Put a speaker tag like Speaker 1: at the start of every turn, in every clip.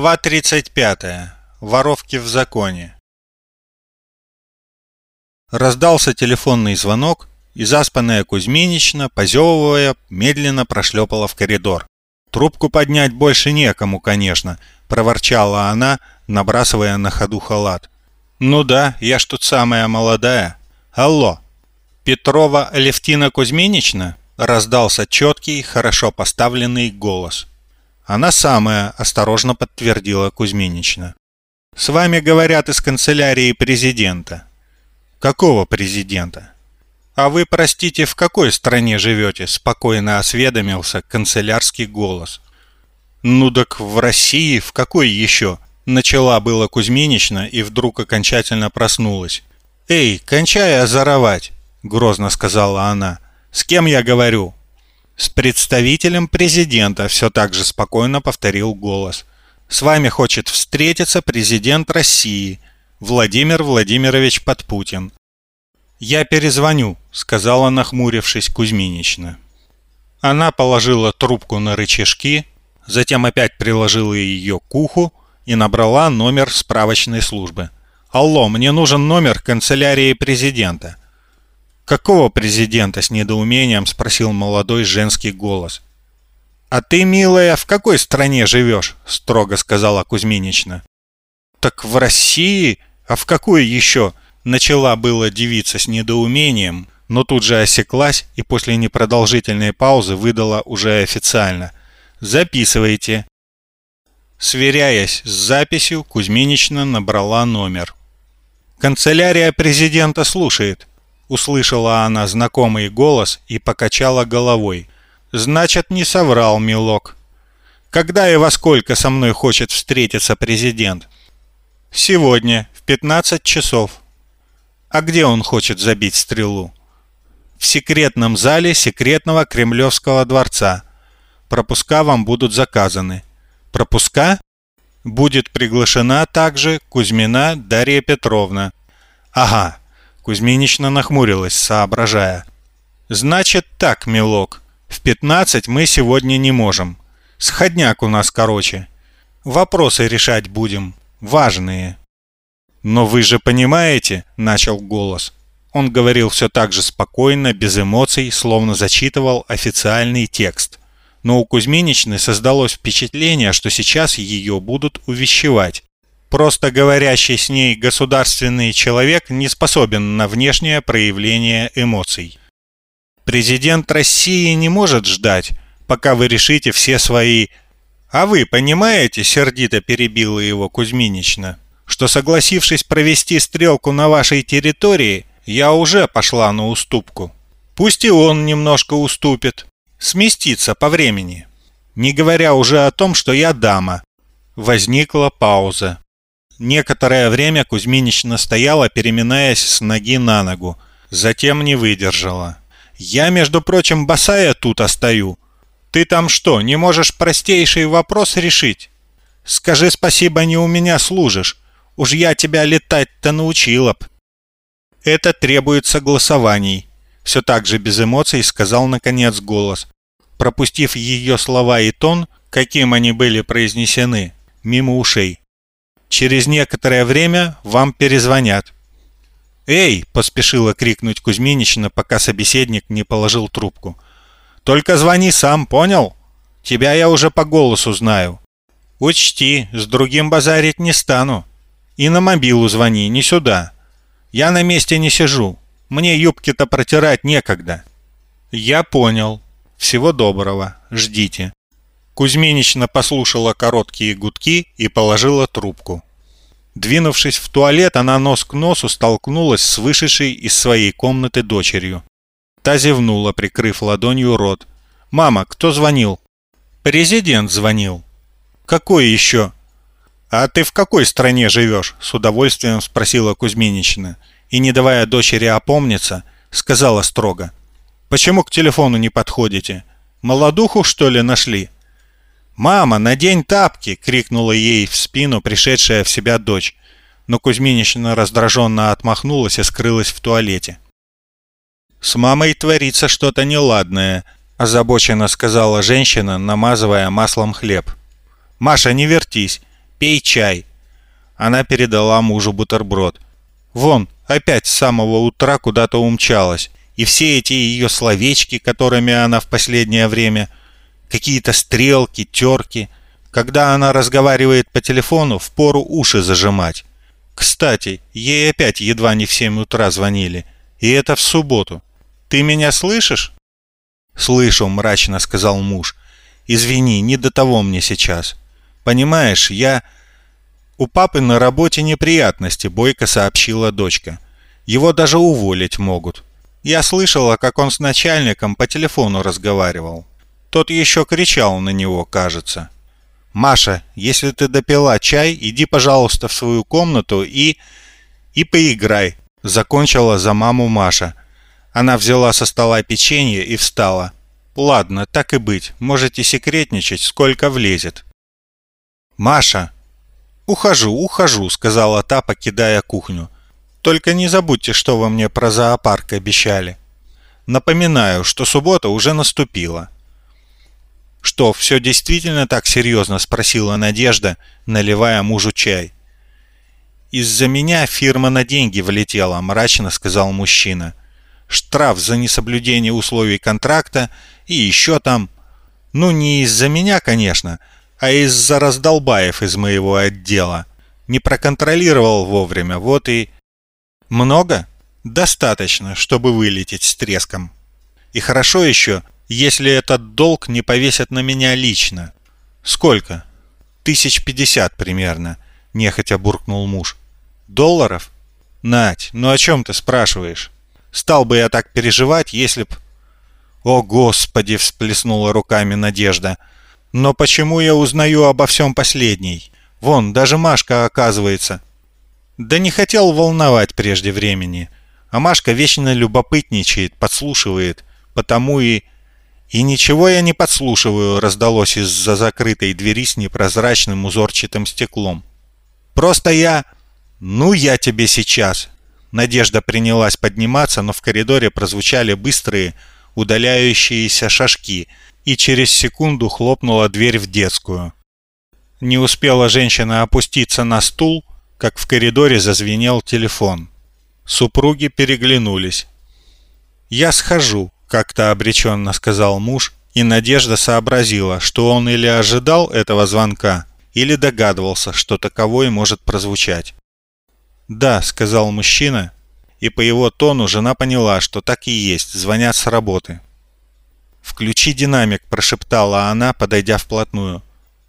Speaker 1: Глава 35. Воровки в законе. Раздался телефонный звонок, и заспанная Кузьминична, позевывая, медленно прошлепала в коридор. «Трубку поднять больше некому, конечно», – проворчала она, набрасывая на ходу халат. «Ну да, я ж тут самая молодая. Алло, Петрова Алевтина Кузьминична?» – раздался четкий, хорошо поставленный голос. Она самая, осторожно подтвердила Кузьминична. С вами говорят из канцелярии президента. Какого президента? А вы, простите, в какой стране живете? Спокойно осведомился канцелярский голос. Ну так в России, в какой еще? Начала было Кузьминична и вдруг окончательно проснулась. «Эй, кончай озоровать!» – грозно сказала она. «С кем я говорю?» «С представителем президента», – все так же спокойно повторил голос. «С вами хочет встретиться президент России, Владимир Владимирович Подпутин». «Я перезвоню», – сказала, нахмурившись Кузьминична. Она положила трубку на рычажки, затем опять приложила ее к уху и набрала номер справочной службы. «Алло, мне нужен номер канцелярии президента». «Какого президента?» – с недоумением спросил молодой женский голос. «А ты, милая, в какой стране живешь?» – строго сказала Кузьминична. «Так в России? А в какой еще?» – начала была девица с недоумением, но тут же осеклась и после непродолжительной паузы выдала уже официально. «Записывайте». Сверяясь с записью, Кузьминична набрала номер. «Канцелярия президента слушает», Услышала она знакомый голос и покачала головой. «Значит, не соврал, милок. Когда и во сколько со мной хочет встретиться президент?» «Сегодня, в 15 часов». «А где он хочет забить стрелу?» «В секретном зале секретного Кремлевского дворца. Пропуска вам будут заказаны». «Пропуска?» «Будет приглашена также Кузьмина Дарья Петровна». «Ага, Кузьминична нахмурилась, соображая. «Значит так, милок, в пятнадцать мы сегодня не можем. Сходняк у нас короче. Вопросы решать будем, важные». «Но вы же понимаете», — начал голос. Он говорил все так же спокойно, без эмоций, словно зачитывал официальный текст. Но у Кузьминичны создалось впечатление, что сейчас ее будут увещевать. Просто говорящий с ней государственный человек не способен на внешнее проявление эмоций. Президент России не может ждать, пока вы решите все свои... А вы понимаете, сердито перебила его Кузьминична, что согласившись провести стрелку на вашей территории, я уже пошла на уступку. Пусть и он немножко уступит, сместится по времени. Не говоря уже о том, что я дама. Возникла пауза. Некоторое время Кузьминична стояла, переминаясь с ноги на ногу. Затем не выдержала. «Я, между прочим, босая тут остаю. Ты там что, не можешь простейший вопрос решить? Скажи спасибо, не у меня служишь. Уж я тебя летать-то научила б». «Это требует согласований», — все так же без эмоций сказал наконец голос, пропустив ее слова и тон, каким они были произнесены, мимо ушей. Через некоторое время вам перезвонят. «Эй!» – поспешила крикнуть Кузьминична, пока собеседник не положил трубку. «Только звони сам, понял? Тебя я уже по голосу знаю. Учти, с другим базарить не стану. И на мобилу звони, не сюда. Я на месте не сижу. Мне юбки-то протирать некогда». «Я понял. Всего доброго. Ждите». Кузьминична послушала короткие гудки и положила трубку. Двинувшись в туалет, она нос к носу столкнулась с вышедшей из своей комнаты дочерью. Та зевнула, прикрыв ладонью рот. «Мама, кто звонил?» «Президент звонил». «Какой еще?» «А ты в какой стране живешь?» – с удовольствием спросила Кузьминична. И, не давая дочери опомниться, сказала строго. «Почему к телефону не подходите? Молодуху, что ли, нашли?» «Мама, надень тапки!» — крикнула ей в спину пришедшая в себя дочь. Но Кузьминична раздраженно отмахнулась и скрылась в туалете. «С мамой творится что-то неладное», — озабоченно сказала женщина, намазывая маслом хлеб. «Маша, не вертись, пей чай». Она передала мужу бутерброд. «Вон, опять с самого утра куда-то умчалась и все эти ее словечки, которыми она в последнее время, какие-то стрелки, терки, когда она разговаривает по телефону, впору уши зажимать. Кстати, ей опять едва не в семь утра звонили, и это в субботу. Ты меня слышишь? «Слышу», — мрачно сказал муж. «Извини, не до того мне сейчас. Понимаешь, я...» «У папы на работе неприятности», — бойко сообщила дочка. «Его даже уволить могут. Я слышала, как он с начальником по телефону разговаривал. Тот еще кричал на него, кажется. «Маша, если ты допила чай, иди, пожалуйста, в свою комнату и... и поиграй», — закончила за маму Маша. Она взяла со стола печенье и встала. «Ладно, так и быть, можете секретничать, сколько влезет». «Маша!» «Ухожу, ухожу», — сказала та, покидая кухню. Только не забудьте, что вы мне про зоопарк обещали. Напоминаю, что суббота уже наступила. Что, все действительно так серьезно, спросила Надежда, наливая мужу чай. Из-за меня фирма на деньги влетела, мрачно сказал мужчина. Штраф за несоблюдение условий контракта и еще там... Ну, не из-за меня, конечно, а из-за раздолбаев из моего отдела. Не проконтролировал вовремя, вот и... Много? Достаточно, чтобы вылететь с треском. И хорошо еще, если этот долг не повесят на меня лично. Сколько? Тысяч пятьдесят примерно, нехотя буркнул муж. Долларов? Нать, ну о чем ты спрашиваешь? Стал бы я так переживать, если б... О, Господи, всплеснула руками Надежда. Но почему я узнаю обо всем последней? Вон, даже Машка, оказывается, да не хотел волновать прежде времени. А Машка вечно любопытничает, подслушивает. Потому и... «И ничего я не подслушиваю», — раздалось из-за закрытой двери с непрозрачным узорчатым стеклом. «Просто я...» «Ну, я тебе сейчас...» Надежда принялась подниматься, но в коридоре прозвучали быстрые, удаляющиеся шажки, и через секунду хлопнула дверь в детскую. Не успела женщина опуститься на стул, как в коридоре зазвенел телефон. Супруги переглянулись. «Я схожу», — как-то обреченно сказал муж, и Надежда сообразила, что он или ожидал этого звонка, или догадывался, что таковой может прозвучать. «Да», — сказал мужчина, и по его тону жена поняла, что так и есть, звонят с работы. «Включи динамик», — прошептала она, подойдя вплотную.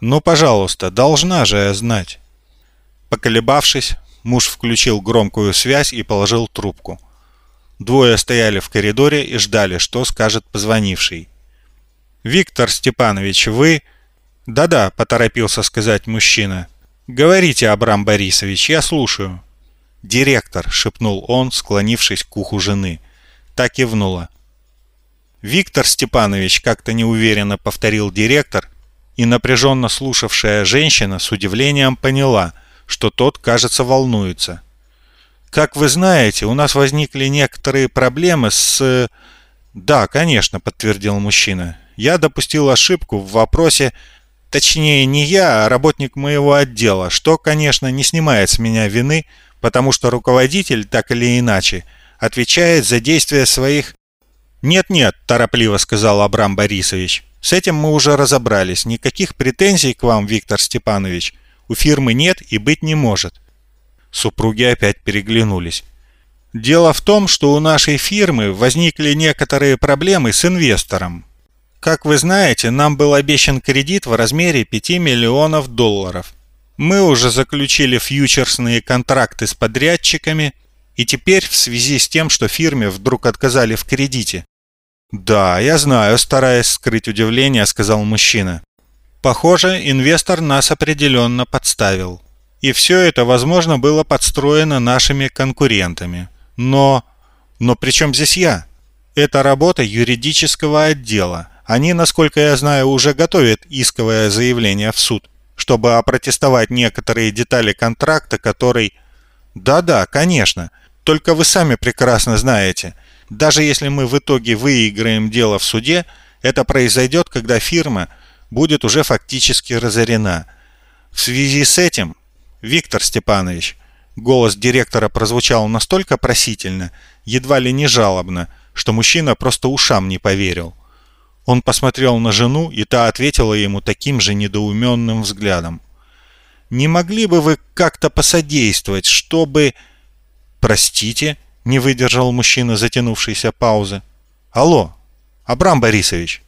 Speaker 1: «Ну, пожалуйста, должна же я знать». Поколебавшись, муж включил громкую связь и положил трубку. Двое стояли в коридоре и ждали, что скажет позвонивший. «Виктор Степанович, вы...» «Да-да», — поторопился сказать мужчина. «Говорите, Абрам Борисович, я слушаю». «Директор», — шепнул он, склонившись к уху жены. Так кивнула. «Виктор Степанович», — как-то неуверенно повторил директор, и напряженно слушавшая женщина с удивлением поняла — что тот, кажется, волнуется. Как вы знаете, у нас возникли некоторые проблемы с... Да, конечно, подтвердил мужчина. Я допустил ошибку в вопросе, точнее не я, а работник моего отдела, что, конечно, не снимает с меня вины, потому что руководитель, так или иначе, отвечает за действия своих... «Нет-нет», – торопливо сказал Абрам Борисович, – «с этим мы уже разобрались. Никаких претензий к вам, Виктор Степанович у фирмы нет и быть не может. Супруги опять переглянулись. Дело в том, что у нашей фирмы возникли некоторые проблемы с инвестором. Как вы знаете, нам был обещан кредит в размере 5 миллионов долларов. Мы уже заключили фьючерсные контракты с подрядчиками, и теперь в связи с тем, что фирме вдруг отказали в кредите. «Да, я знаю», – стараясь скрыть удивление, сказал мужчина. Похоже, инвестор нас определенно подставил. И все это, возможно, было подстроено нашими конкурентами. Но... Но при чем здесь я? Это работа юридического отдела, Они, насколько я знаю, уже готовят исковое заявление в суд, чтобы опротестовать некоторые детали контракта, который... Да-да, конечно. Только вы сами прекрасно знаете. Даже если мы в итоге выиграем дело в суде, это произойдет, когда фирма будет уже фактически разорена. В связи с этим, Виктор Степанович, голос директора прозвучал настолько просительно, едва ли не жалобно, что мужчина просто ушам не поверил. Он посмотрел на жену, и та ответила ему таким же недоуменным взглядом. «Не могли бы вы как-то посодействовать, чтобы...» «Простите?» — не выдержал мужчина затянувшейся паузы. «Алло, Абрам Борисович!»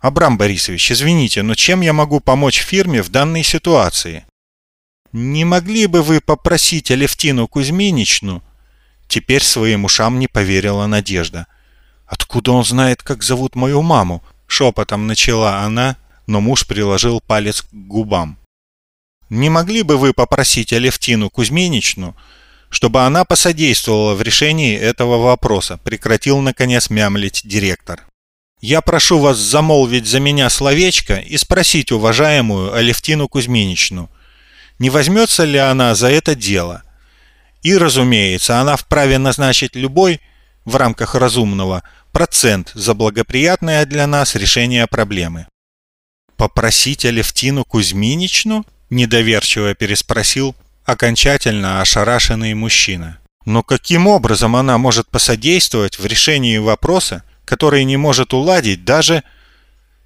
Speaker 1: «Абрам Борисович, извините, но чем я могу помочь фирме в данной ситуации?» «Не могли бы вы попросить Алевтину Кузьминичну?» Теперь своим ушам не поверила Надежда. «Откуда он знает, как зовут мою маму?» Шепотом начала она, но муж приложил палец к губам. «Не могли бы вы попросить Алевтину Кузьминичну, чтобы она посодействовала в решении этого вопроса?» Прекратил, наконец, мямлить директор. «Я прошу вас замолвить за меня словечко и спросить уважаемую Алевтину Кузьминичну, не возьмется ли она за это дело?» И, разумеется, она вправе назначить любой, в рамках разумного, процент за благоприятное для нас решение проблемы. «Попросить Алевтину Кузьминичну?» – недоверчиво переспросил окончательно ошарашенный мужчина. «Но каким образом она может посодействовать в решении вопроса, который не может уладить даже...»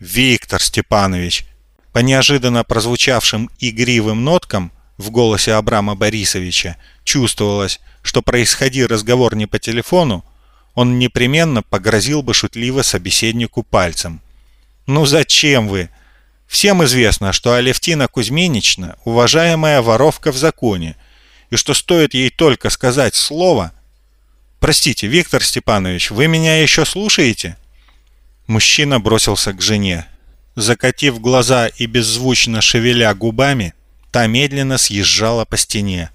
Speaker 1: «Виктор Степанович!» По неожиданно прозвучавшим игривым ноткам в голосе Абрама Борисовича чувствовалось, что происходи разговор не по телефону, он непременно погрозил бы шутливо собеседнику пальцем. «Ну зачем вы? Всем известно, что Алевтина Кузьминична – уважаемая воровка в законе, и что стоит ей только сказать слово... Простите, Виктор Степанович, вы меня еще слушаете?» Мужчина бросился к жене. Закатив глаза и беззвучно шевеля губами, та медленно съезжала по стене.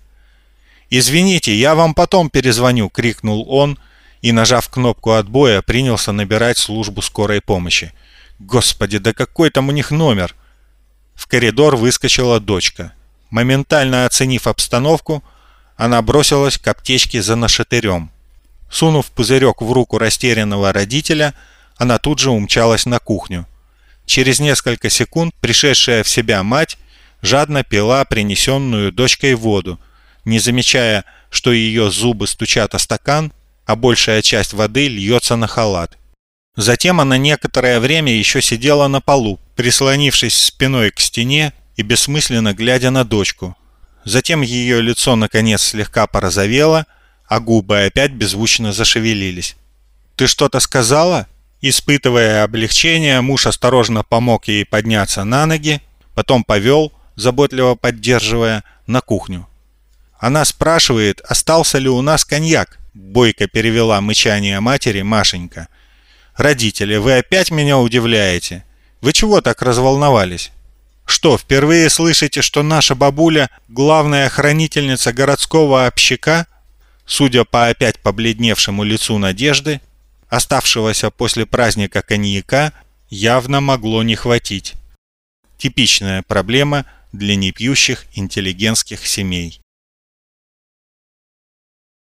Speaker 1: «Извините, я вам потом перезвоню!» — крикнул он – и, нажав кнопку отбоя, принялся набирать службу скорой помощи. Господи, да какой там у них номер? В коридор выскочила дочка. Моментально оценив обстановку, она бросилась к аптечке за нашатырем. Сунув пузырек в руку растерянного родителя, она тут же умчалась на кухню. Через несколько секунд пришедшая в себя мать жадно пила принесенную дочкой воду, не замечая, что ее зубы стучат о стакан а большая часть воды льется на халат. Затем она некоторое время еще сидела на полу, прислонившись спиной к стене и бессмысленно глядя на дочку. Затем ее лицо наконец слегка порозовело, а губы опять беззвучно зашевелились. «Ты что-то сказала?» Испытывая облегчение, муж осторожно помог ей подняться на ноги, потом повел, заботливо поддерживая, на кухню. Она спрашивает, остался ли у нас коньяк. Бойко перевела мычание матери Машенька. «Родители, вы опять меня удивляете? Вы чего так разволновались? Что, впервые слышите, что наша бабуля – главная хранительница городского общака?» Судя по опять побледневшему лицу Надежды, оставшегося после праздника коньяка, явно могло не хватить. Типичная проблема для непьющих интеллигентских семей.